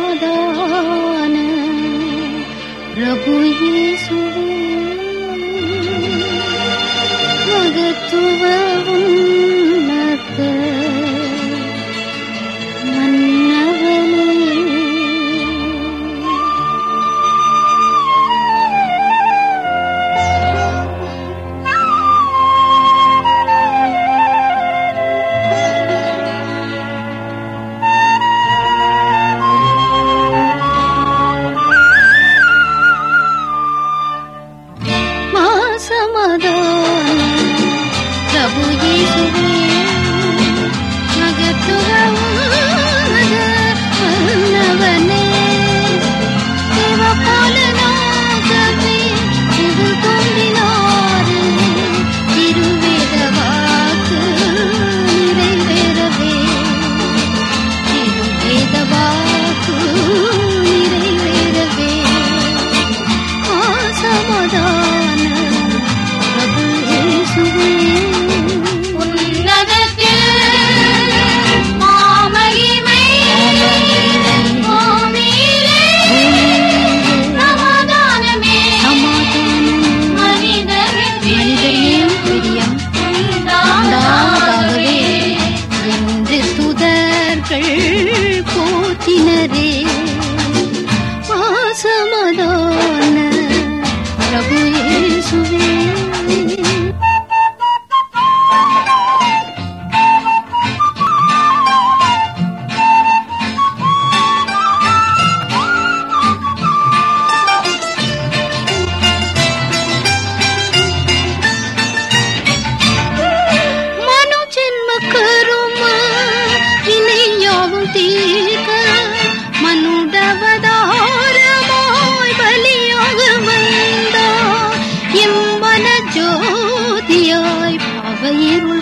समाधान प्रभु यीशु मगतुवा Oh, no.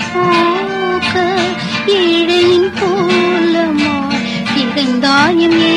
போக்க ஏழையின் போலமா திகழ்ந்தாயும் ஏ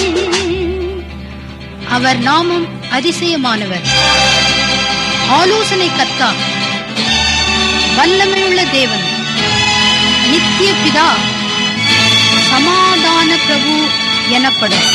அவர் நாமம் அதிசயமானவர். ஆலோசனை கத்தா வல்லமையுள்ள தேவன் நித்திய பிதா சமாதான பிரபு எனப்படும்.